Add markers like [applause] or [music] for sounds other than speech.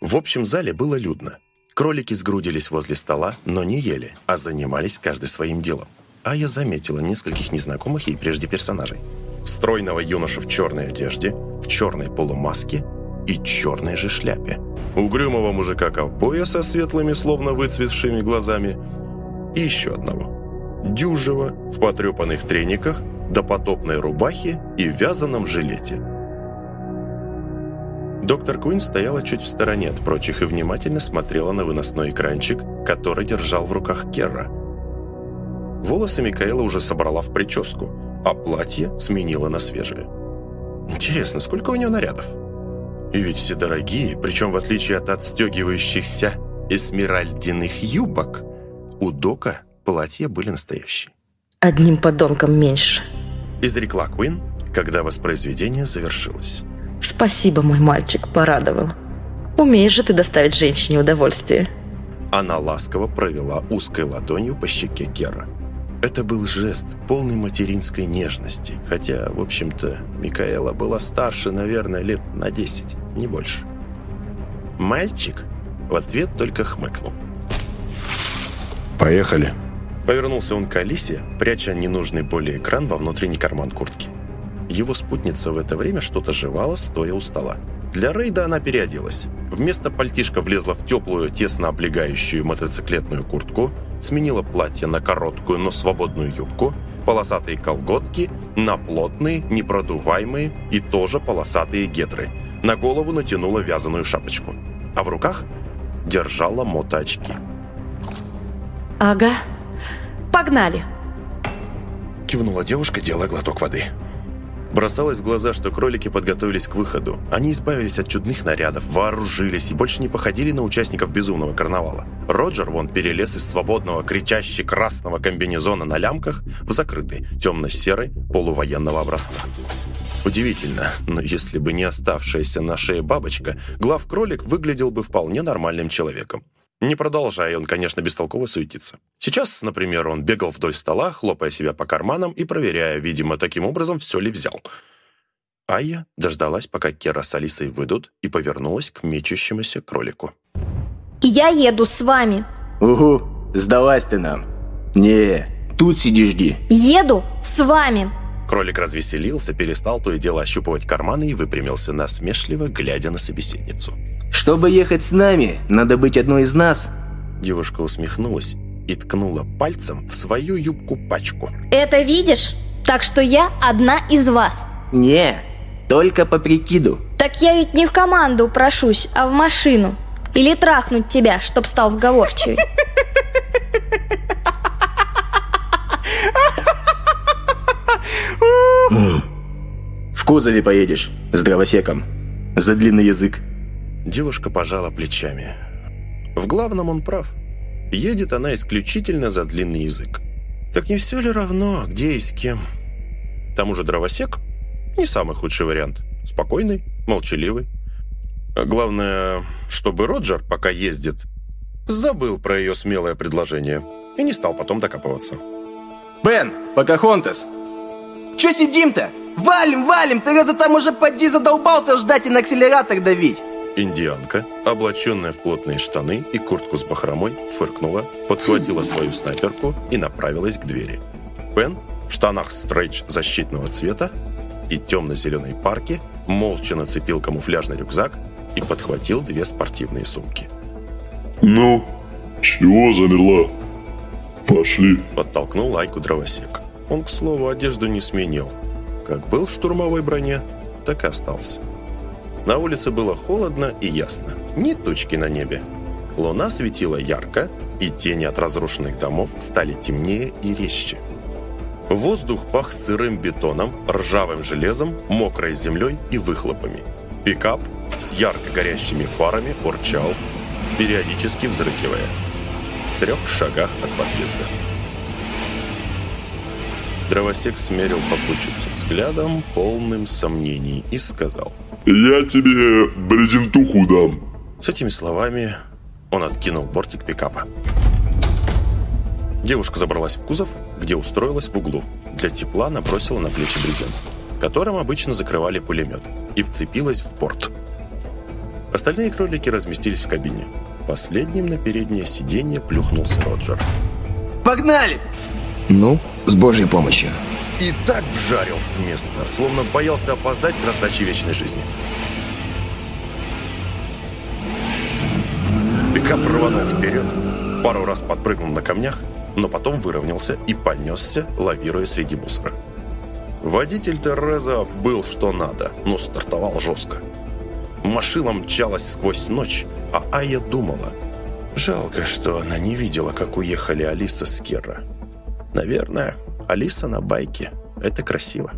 В общем зале было людно. Кролики сгрудились возле стола, но не ели, а занимались каждый своим делом. А я заметила нескольких незнакомых ей прежде персонажей. Стройного юношу в черной одежде, в черной полумаске и черной же шляпе. Угрюмого мужика-ковбоя со светлыми, словно выцветшими глазами. И еще одного. Дюжего в потрепанных трениках, допотопной рубахе и вязаном жилете. Доктор Куин стояла чуть в стороне от прочих и внимательно смотрела на выносной экранчик, который держал в руках Керра. Волосы Микаэла уже собрала в прическу, а платье сменила на свежее. Интересно, сколько у нее нарядов? И ведь все дорогие, причем в отличие от отстегивающихся эсмеральдиных юбок, у Дока платья были настоящие. Одним подонком меньше. Изрекла Куин, когда воспроизведение завершилось. Спасибо, мой мальчик, порадовал. Умеешь же ты доставить женщине удовольствие. Она ласково провела узкой ладонью по щеке Кера. Это был жест полной материнской нежности, хотя, в общем-то, Микаэла была старше, наверное, лет на 10, не больше. «Мальчик?» В ответ только хмыкнул. «Поехали». Повернулся он к Алисе, пряча ненужный более экран во внутренний карман куртки. Его спутница в это время что-то жевала, стоя у стола. Для рейда она переоделась. Вместо пальтишка влезла в теплую, тесно облегающую мотоциклетную куртку, сменила платье на короткую, но свободную юбку, полосатые колготки на плотные, непродуваемые и тоже полосатые гетры. На голову натянула вязаную шапочку. А в руках держала мотоочки. Ага. Погнали. Кивнула девушка, делая глоток воды. Бросалось в глаза, что кролики подготовились к выходу. Они избавились от чудных нарядов, вооружились и больше не походили на участников безумного карнавала. Роджер вон перелез из свободного, кричащего красного комбинезона на лямках в закрытый, темно-серый, полувоенного образца. Удивительно, но если бы не оставшаяся на шее бабочка, глав-кролик выглядел бы вполне нормальным человеком. Не продолжая, он, конечно, бестолково суетиться. Сейчас, например, он бегал вдоль стола, хлопая себя по карманам и проверяя, видимо, таким образом, все ли взял. Айя дождалась, пока Кера с Алисой выйдут, и повернулась к мечущемуся кролику. «Я еду с вами». «Угу, сдалась ты нам». «Не, тут сиди жди». «Еду с вами». Кролик развеселился, перестал то и дело ощупывать карманы и выпрямился насмешливо, глядя на собеседницу. Чтобы ехать с нами, надо быть одной из нас. Девушка усмехнулась и ткнула пальцем в свою юбку-пачку. Это видишь? Так что я одна из вас. Не, только по прикиду. Так я ведь не в команду прошусь, а в машину. Или трахнуть тебя, чтоб стал сговорчивый. В кузове поедешь, с дровосеком. За длинный язык. Девушка пожала плечами. В главном он прав. Едет она исключительно за длинный язык. Так не все ли равно, где и с кем? К тому же дровосек не самый худший вариант. Спокойный, молчаливый. А главное, чтобы Роджер, пока ездит, забыл про ее смелое предложение и не стал потом докапываться. Бен, Покахонтас! Че сидим-то? Валим, валим! Ты раза там уже поди задолбался ждать и на акселератор давить! Индианка, облаченная в плотные штаны и куртку с бахромой, фыркнула, подхватила [laughs] свою снайперку и направилась к двери. Пен в штанах стрейч защитного цвета и темно-зеленой парке молча нацепил камуфляжный рюкзак и подхватил две спортивные сумки. «Ну, чего замерла? Пошли!» Подтолкнул Лайку дровосек. Он, к слову, одежду не сменил. Как был в штурмовой броне, так и остался. На улице было холодно и ясно. Ни тучки на небе. Луна светила ярко, и тени от разрушенных домов стали темнее и резче. Воздух пах сырым бетоном, ржавым железом, мокрой землей и выхлопами. Пикап с ярко горящими фарами урчал, периодически взрыкивая. В трех шагах от подъезда. Дровосек смерил попутчицу взглядом, полным сомнений, и сказал – я тебе брезентуху дам. С этими словами он откинул бортик пикапа. Девушка забралась в кузов, где устроилась в углу. Для тепла набросила на плечи брезент, которым обычно закрывали пулемет, и вцепилась в борт. Остальные кролики разместились в кабине. Последним на переднее сиденье плюхнулся Роджер. Погнали! Ну, с божьей помощью. И так вжарил с места, словно боялся опоздать к раздаче вечной жизни. Пикап рванул вперед, пару раз подпрыгнул на камнях, но потом выровнялся и понесся, лавируя среди мусора. Водитель Тереза был что надо, но стартовал жестко. Машина мчалась сквозь ночь, а Ая думала. Жалко, что она не видела, как уехали Алиса с Керра. Наверное, Алиса на байке. Это красиво.